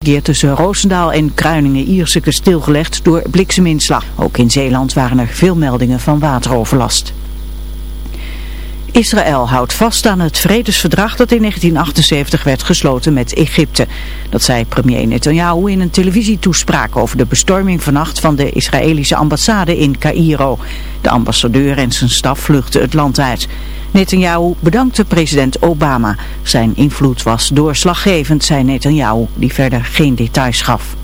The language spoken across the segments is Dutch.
tussen Roosendaal en Kruiningen-Ierseke stilgelegd door blikseminslag. Ook in Zeeland waren er veel meldingen van wateroverlast. Israël houdt vast aan het vredesverdrag dat in 1978 werd gesloten met Egypte. Dat zei premier Netanyahu in een televisietoespraak over de bestorming vannacht van de Israëlische ambassade in Cairo. De ambassadeur en zijn staf vluchtten het land uit. Netanyahu bedankte president Obama. Zijn invloed was doorslaggevend, zei Netanyahu, die verder geen details gaf.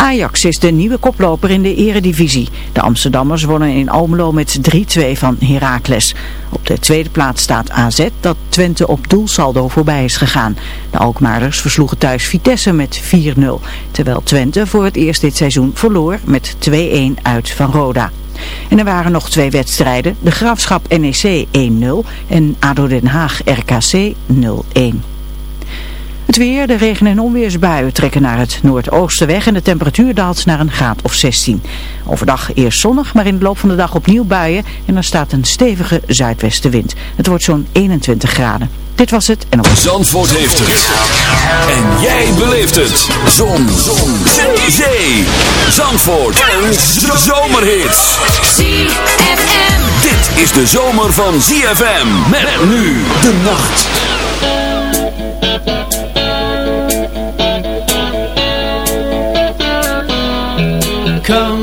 Ajax is de nieuwe koploper in de eredivisie. De Amsterdammers wonnen in Almelo met 3-2 van Heracles. Op de tweede plaats staat AZ dat Twente op doelsaldo voorbij is gegaan. De Alkmaarders versloegen thuis Vitesse met 4-0. Terwijl Twente voor het eerst dit seizoen verloor met 2-1 uit van Roda. En er waren nog twee wedstrijden. De Graafschap NEC 1-0 en ADO Den Haag RKC 0-1. Het weer, de regen- en onweersbuien trekken naar het noordoosten weg en de temperatuur daalt naar een graad of 16. Overdag eerst zonnig, maar in de loop van de dag opnieuw buien en er staat een stevige zuidwestenwind. Het wordt zo'n 21 graden. Dit was het en op... Zandvoort heeft het. En jij beleeft het. Zon. Zon. Zee. Zee. Zandvoort. Een zomerhit. ZFM. Dit is de zomer van ZFM. Met nu de nacht. come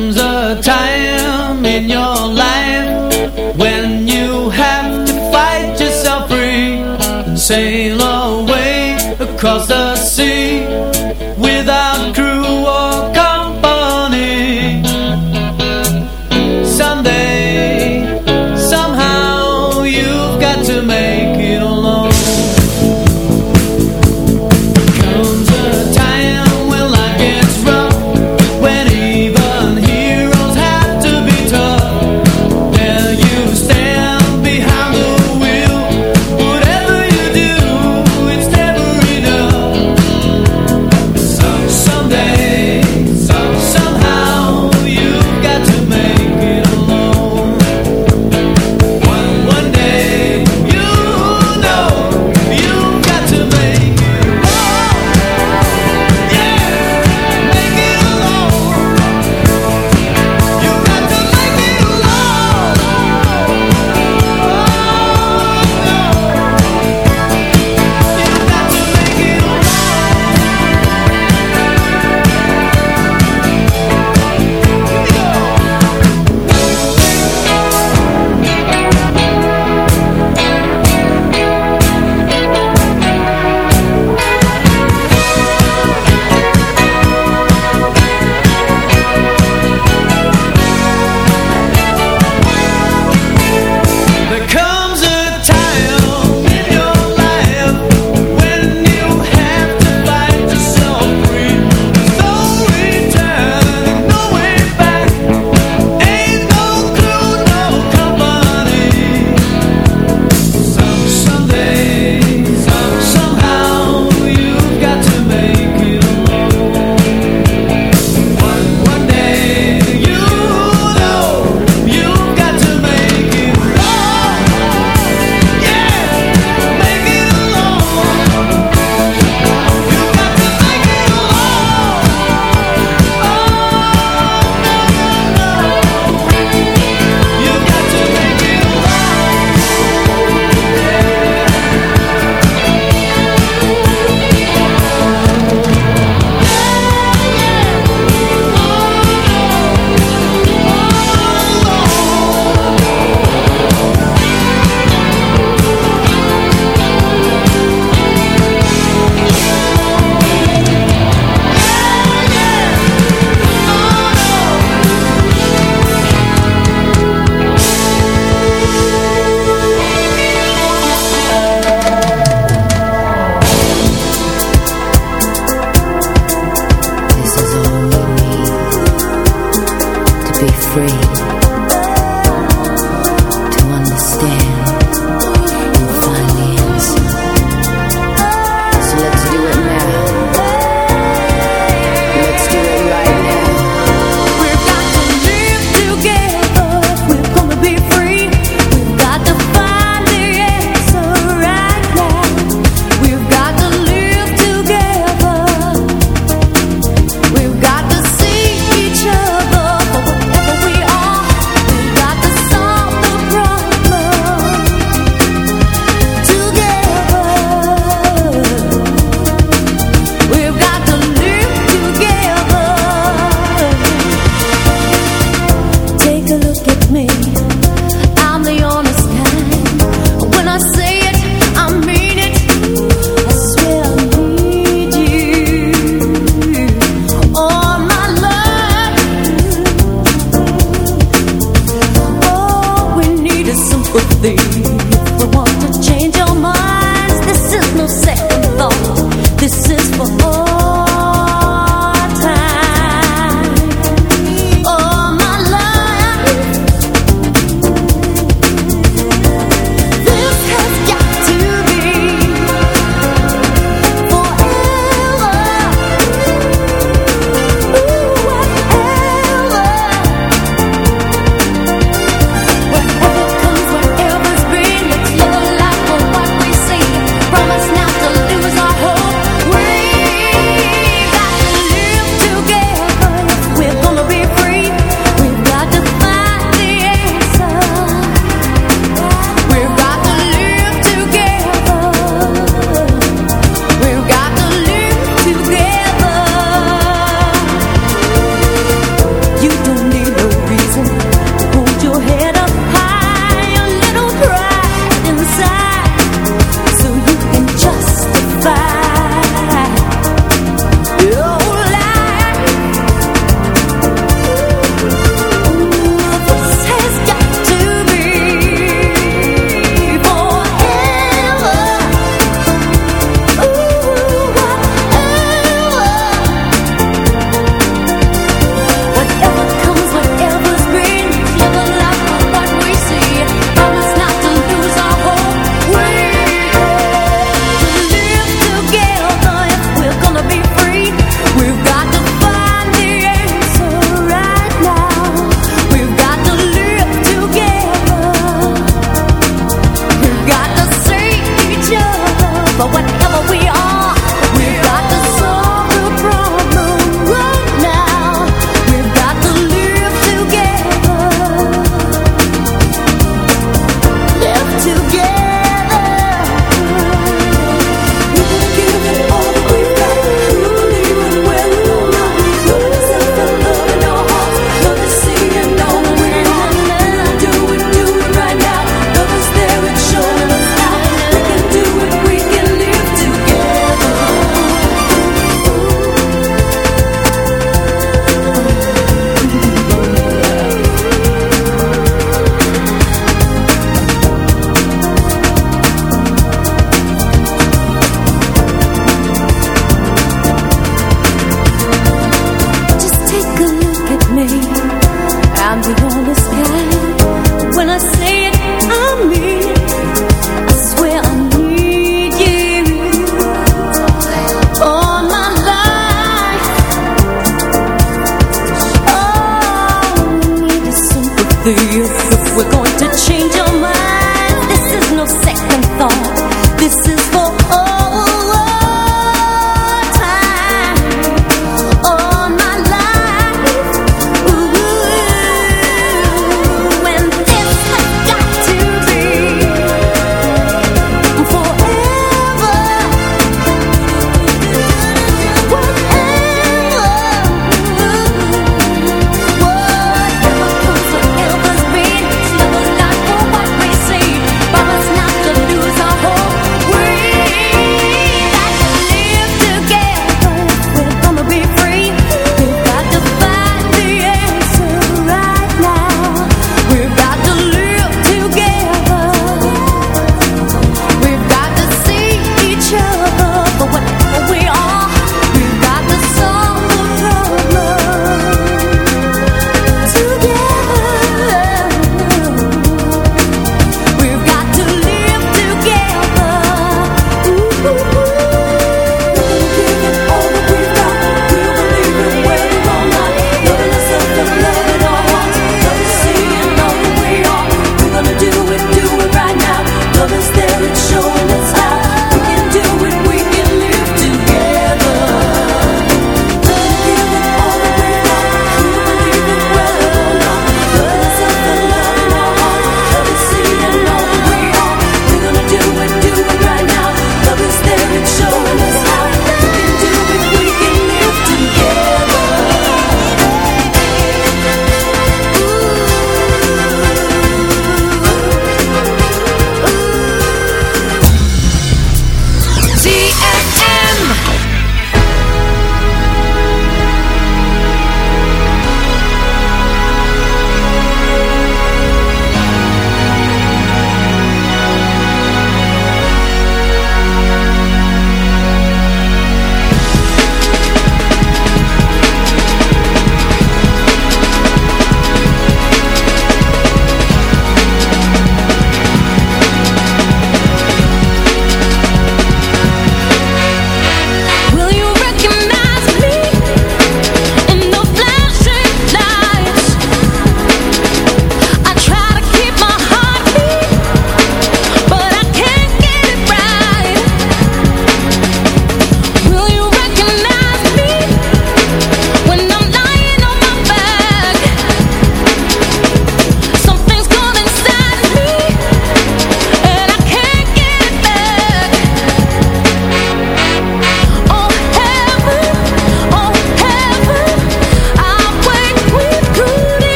with thee.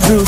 I'ma do.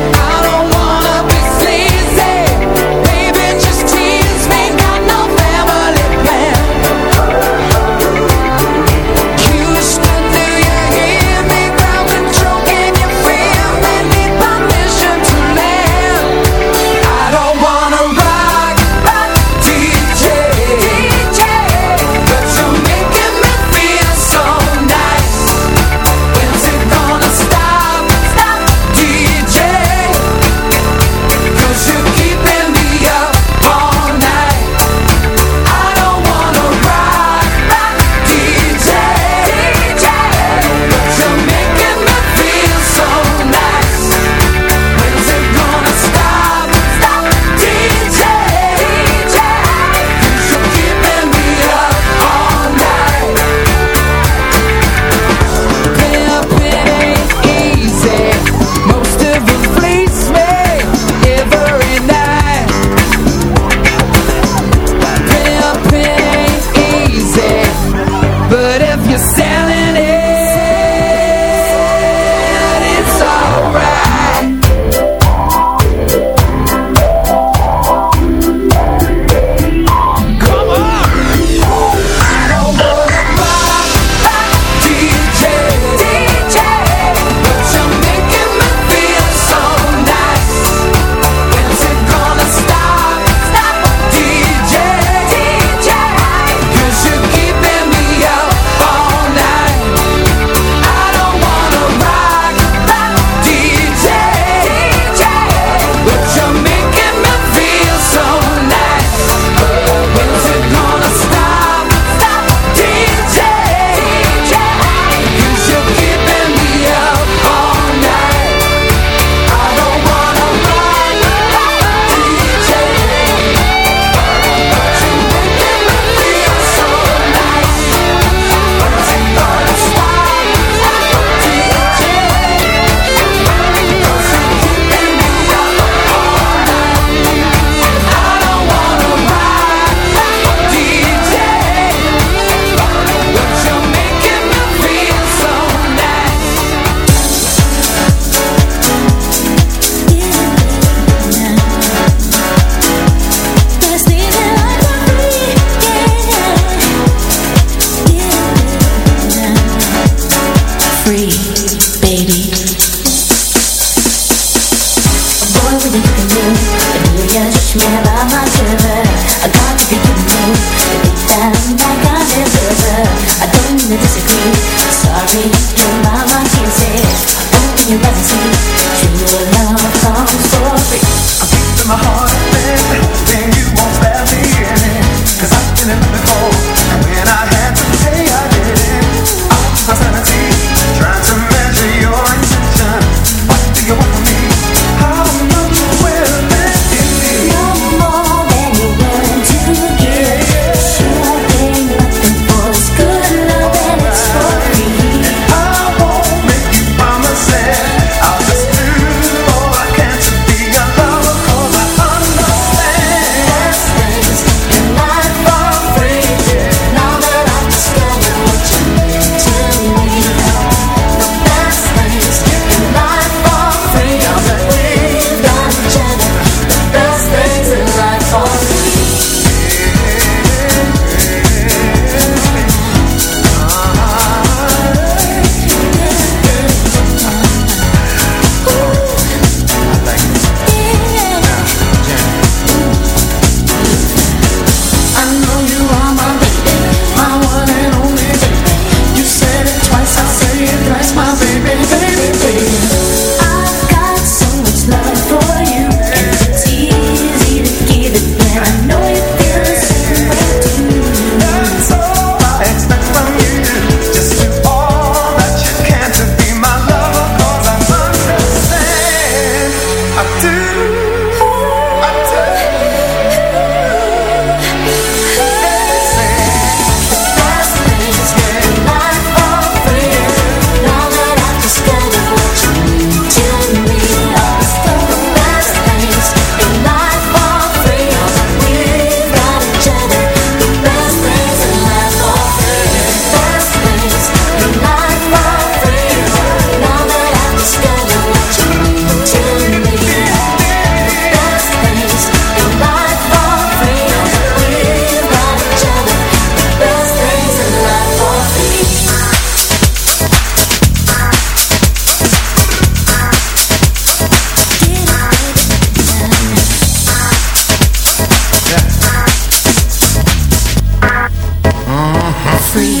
Free.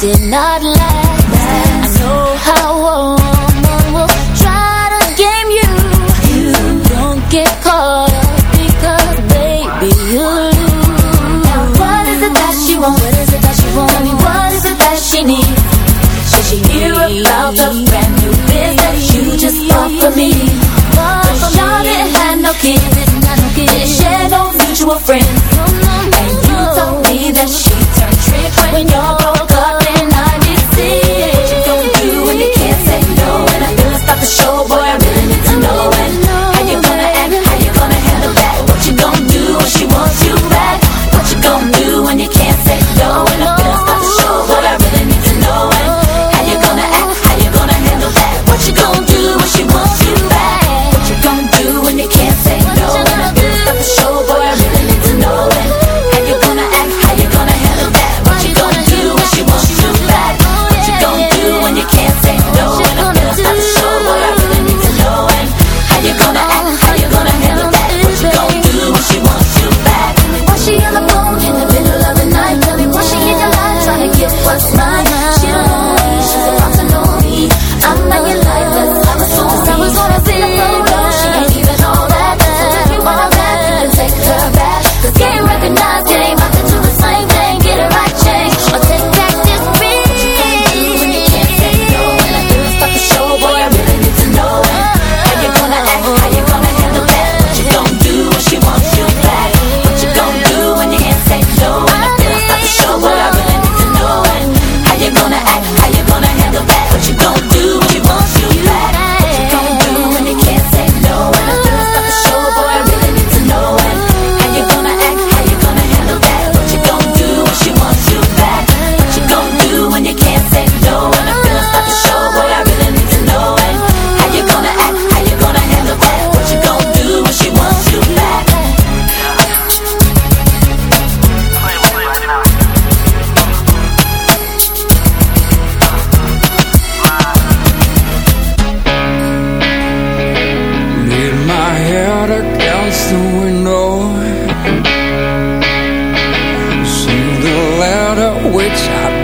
did not last. I know how a woman will try to game you. you. Don't get caught up because, baby, you lose. Now, what is it that she wants? What is it that she wants? I mean, what is it that she needs? Should she hear about the brand new biz that you just bought for me? But y'all didn't have no kids, didn't share no mutual friends.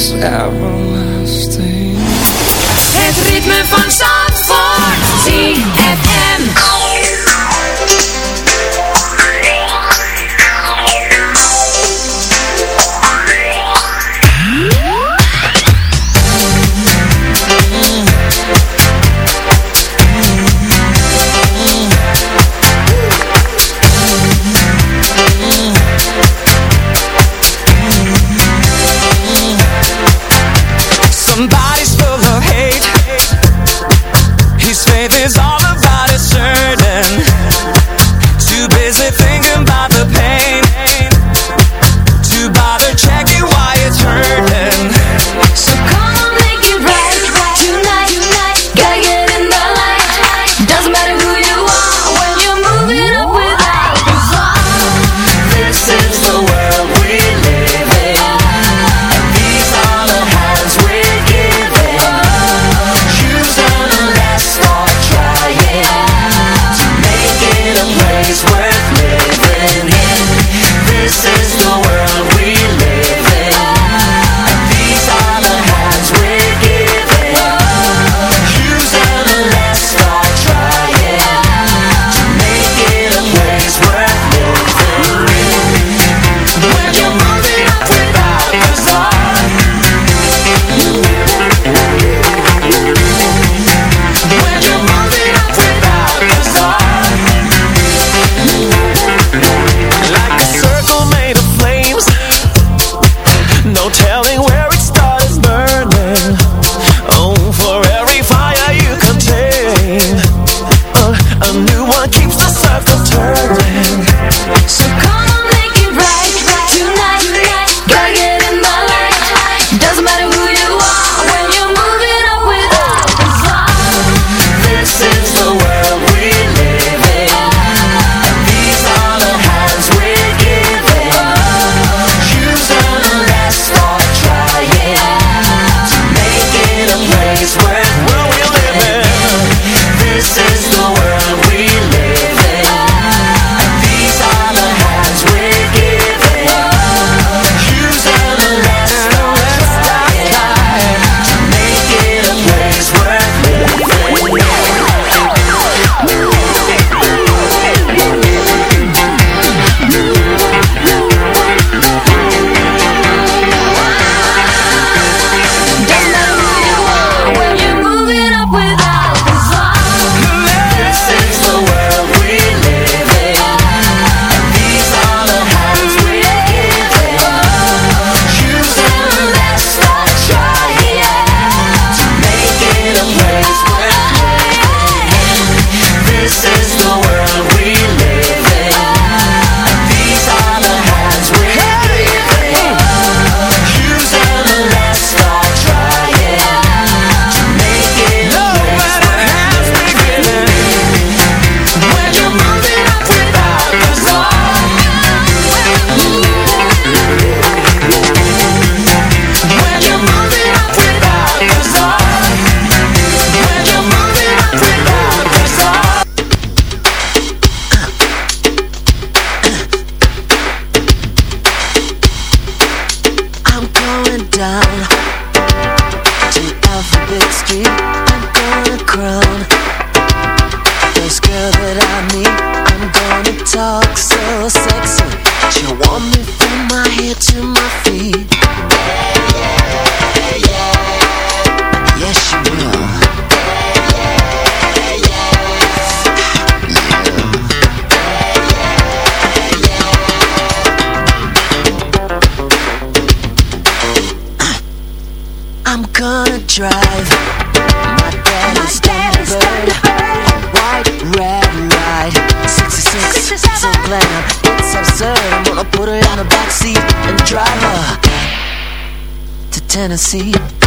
Is everlasting. Tennessee.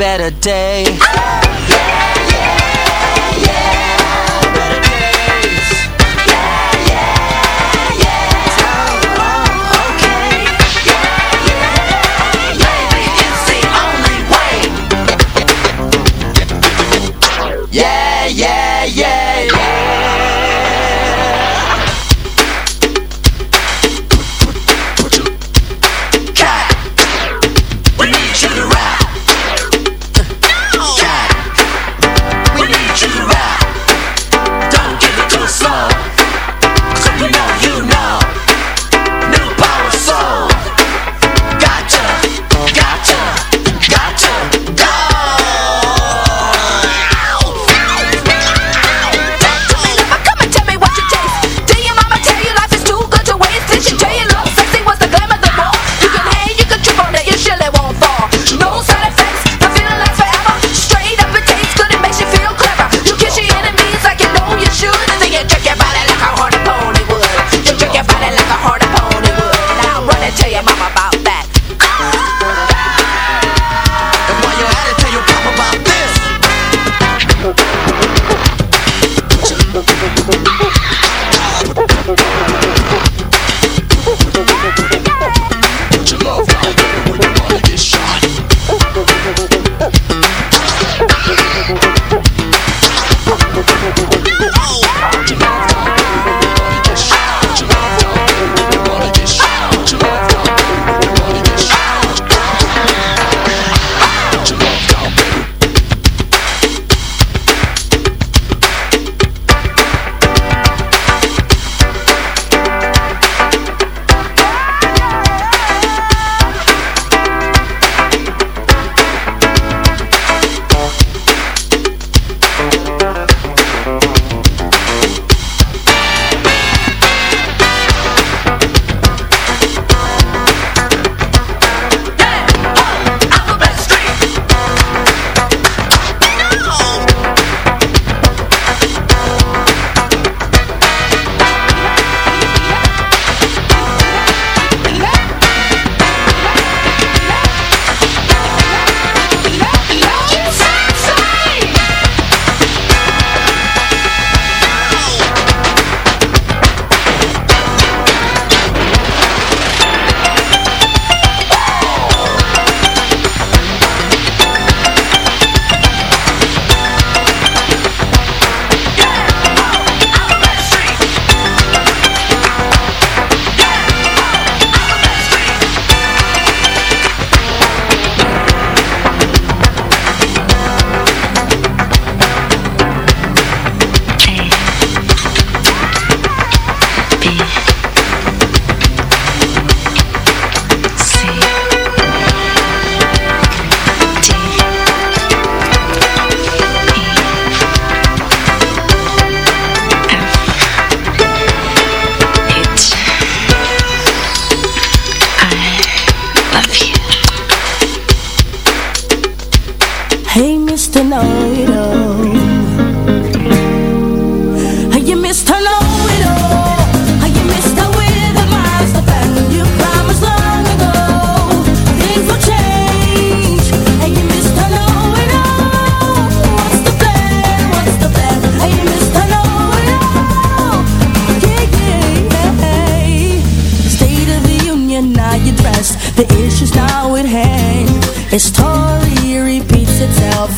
Better day.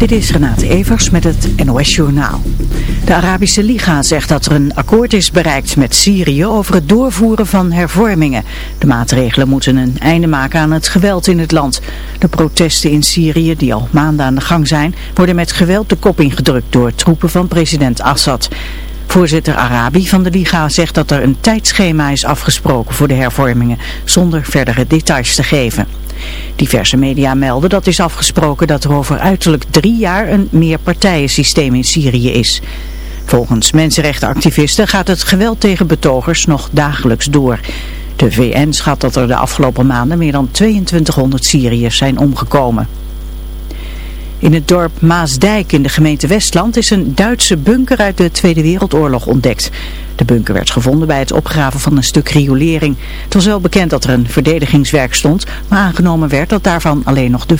Dit is Renate Evers met het NOS Journaal. De Arabische Liga zegt dat er een akkoord is bereikt met Syrië over het doorvoeren van hervormingen. De maatregelen moeten een einde maken aan het geweld in het land. De protesten in Syrië, die al maanden aan de gang zijn, worden met geweld de kop ingedrukt door troepen van president Assad. Voorzitter Arabi van de Liga zegt dat er een tijdschema is afgesproken voor de hervormingen, zonder verdere details te geven. Diverse media melden dat is afgesproken dat er over uiterlijk drie jaar een meerpartijensysteem in Syrië is. Volgens mensenrechtenactivisten gaat het geweld tegen betogers nog dagelijks door. De VN schat dat er de afgelopen maanden meer dan 2200 Syriërs zijn omgekomen. In het dorp Maasdijk in de gemeente Westland is een Duitse bunker uit de Tweede Wereldoorlog ontdekt. De bunker werd gevonden bij het opgraven van een stuk riolering. Het was wel bekend dat er een verdedigingswerk stond, maar aangenomen werd dat daarvan alleen nog de